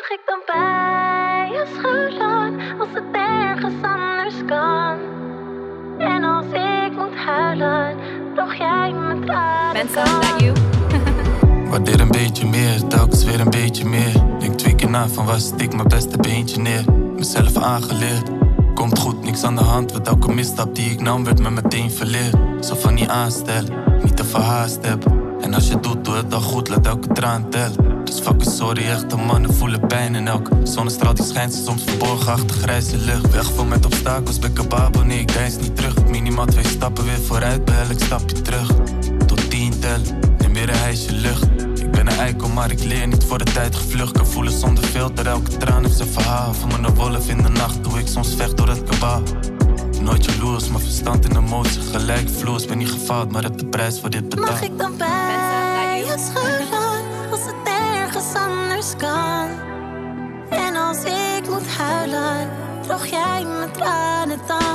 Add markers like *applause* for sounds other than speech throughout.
Mag ik dan bij je schuilen als het ergens anders kan? En als ik moet huilen, droog jij mijn tranen. Mensen, kan. that you? *laughs* Waardeer een beetje meer, telkens weer een beetje meer. Denk twee keer na van waar zit ik mijn beste beentje neer. Mezelf aangeleerd, komt goed, niks aan de hand. Want elke misstap die ik nam werd me meteen verleerd. Zo van niet aanstellen, niet te verhaast hebben. En als je doet, doe het dan goed, laat elke traan tellen. Dus fucking sorry, echte mannen voelen pijn en elke zonnestraal die schijnt soms verborgen achter grijze lucht. Weg van met obstakels, ben kababo, nee ik reis niet terug. Minimaal twee stappen weer vooruit, bij elk stapje terug. Tot tien tellen, neem weer een lucht. Ik ben een eikel, maar ik leer niet voor de tijd gevlucht. Kan voelen zonder filter, elke traan heeft zijn verhaal. Me een wolf in de nacht, hoe ik soms vecht door het kabaal. Nooit jaloers, maar verstand en emotie gelijk vloers. Ben niet gefaald, maar heb de prijs voor dit betaald. Mag ik dan bij je schuilen als het ergens anders kan? En als ik moet huilen, droog jij mijn tranen dan?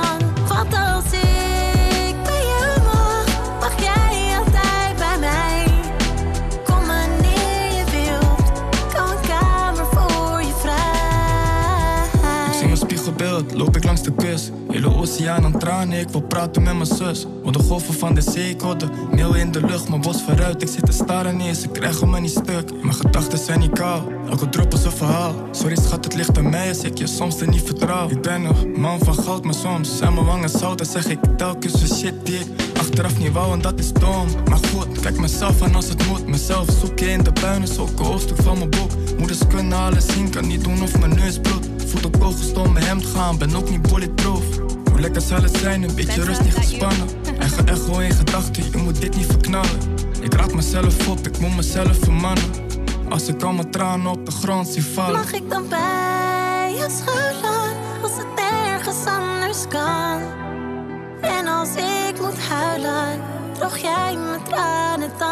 Loop ik langs de kust. Hele oceaan aan tranen, ik wil praten met mijn zus. Want de golven van de zee, ik de in de lucht. Mijn bos vooruit, ik zit te staren neer, ze krijgen me niet stuk. Mijn gedachten zijn niet koud, elke drop is een verhaal. Sorry schat, het ligt aan mij als ik je soms er niet vertrouw. Ik ben een man van goud, maar soms zijn mijn wangen zout. Dan zeg ik telkens de shit die ik achteraf niet wou en dat is dom. Maar goed, kijk mezelf aan als het moet. Mezelf zoeken in de puinen, zulke hoofdstuk van mijn boek. Moeders kunnen alles zien, kan niet doen of mijn neus bloedt. De kogels door mijn hemd gaan, ben ook niet bulletproof. Hoe lekker zal het zijn, een beetje rust niet gespannen. Eigen echo in gedachten, je moet dit niet verknallen. Ik raap mezelf op, ik moet mezelf vermannen. Als ik al mijn tranen op de grond zie vallen. Mag ik dan bij je schuilen als het ergens anders kan? En als ik moet huilen, droog jij mijn tranen dan?